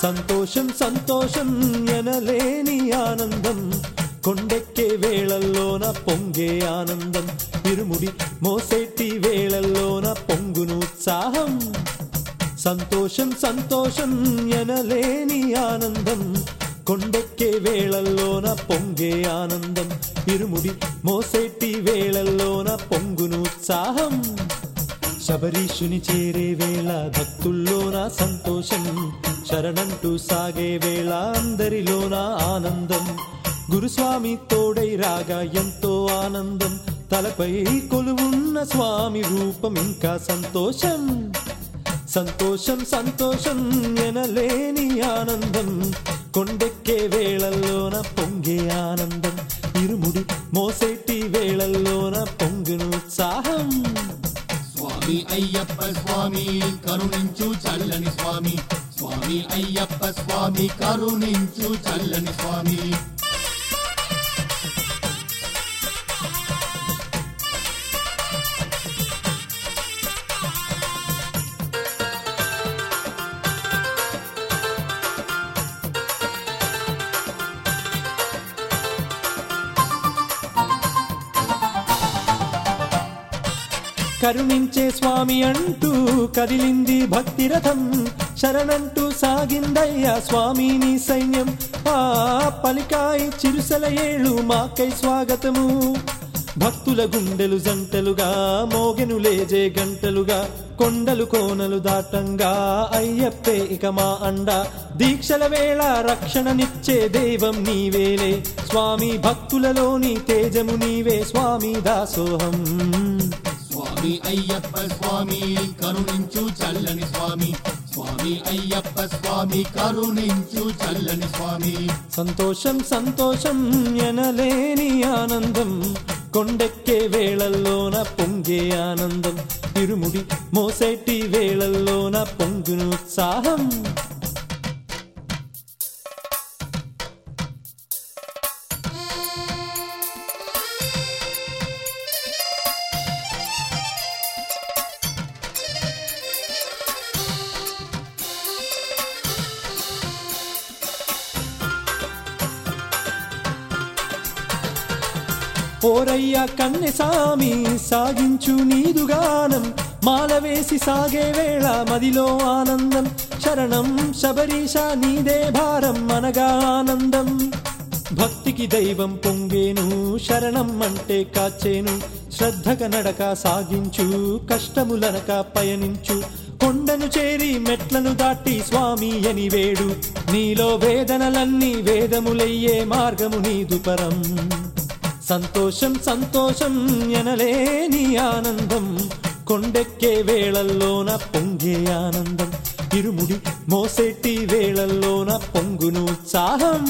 సంతోషం సంతోషం ఎనలేని ఆనందం కొండెక్కే వేళల్లోన పొంగే ఆనందం ఇరుముడి మోసేటి వేళల్లోన పొంగును ఉత్సాహం సంతోషం సంతోషం ఎనలేని ఆనందం కొండెక్కే వేళల్లోన పొంగే ఆనందం ఇరుముడి మోసేటి వేళల్లోన పొంగును ఉత్సాహం శబరీషుని చేరే వేళ భక్తుల్లోన సంతోషం? శరణంటూ సాగే వేళ అందరిలోన ఆనందం? గురుస్వామి తోడై రాగా ఎంతో ఆనందం. తలపై కొలువున్న స్వామి రూపం ఇంకా సంతోషం. సంతోషం సంతోషం ఎనలేని ఆనందం. కొండెక్కే వేళల్లో అయ్యప్ప స్వామి కరుణించు చల్లని స్వామి. స్వామి అయ్యప్ప స్వామి కరుణించు చల్లని స్వామి. కరుణించే స్వామి అంటూ కదిలింది భక్తి రథం శరణంటూ సాగిందయ్యా స్వామిని సైన్యం. ఆ పలికాయి చిరుసల ఏళ్ళు మాకై స్వాగతము. భక్తుల గుండెలు జంటలుగా మోగెను లేజే గంటలుగా కొండలు కోనలు దాటంగా అయ్యప్పే ఇక మా అండ. దీక్షల వేళ రక్షణనిచ్చే దైవం నీవేలే. స్వామి భక్తులలోని తేజము నీవే స్వామి దాసోహం. స్వామి అయ్యప్ప స్వామి కరుణించు చల్లని స్వామి. స్వామి అయ్యప్ప స్వామి కరుణించు చల్లని స్వామి. సంతోషం సంతోషం ఎనలేని ఆనందం. కొండెక్కే వేళల్లోన పొంగే ఆనందం. తిరుముడి మోసేటి వేళల్లోన పొంగును ఉత్సాహం. పోరయ్య కన్నెసామి సాగించు నీదు గానం. మాల వేసి సాగే వేళ మదిలో ఆనందం. శరణం శబరీష నీదే భారం అనగా ఆనందం. భక్తికి దైవం పొంగేను శరణం అంటే కాచేను. శ్రద్ధక నడక సాగించు కష్టములనక పయనించు. కొండను చేరి మెట్లను దాటి స్వామి అని వేడు. నీలో వేదనలన్నీ వేదములయ్యే మార్గము నీదు పరం. సంతోషం సంతోషం ఎనలేని ఆనందం. కొండెక్కే వేళల్లోన పొంగే ఆనందం. ఇరుముడి మోసేటి వేళల్లోన పొంగును ఉత్సాహం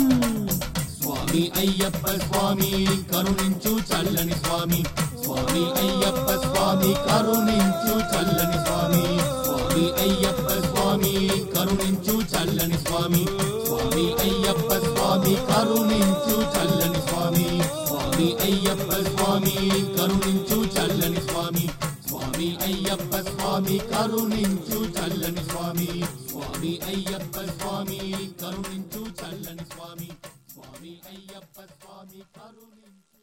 స్వామి అయ్యప్ప స్వామి కరుణించు చల్లని స్వామి. స్వామి అయ్యప్ప స్వామి కరుణించు చల్లని స్వామి. స్వామి అయ్యప్ప స్వామి కరుణించు చల్లని స్వామి. స్వామి అయ్యప్ప స్వామి కరుణించు చల్లని స్వామి. స్వామి అయ్యప్ప స్వామి కరుణించు చల్లని స్వామి. స్వామి అయ్యప్ప స్వామి కరుణించు చల్లని స్వామి. స్వామి అయ్యప్ప స్వామి కరుణించు చల్లని స్వామి. స్వామి అయ్యప్ప స్వామి కరుణించు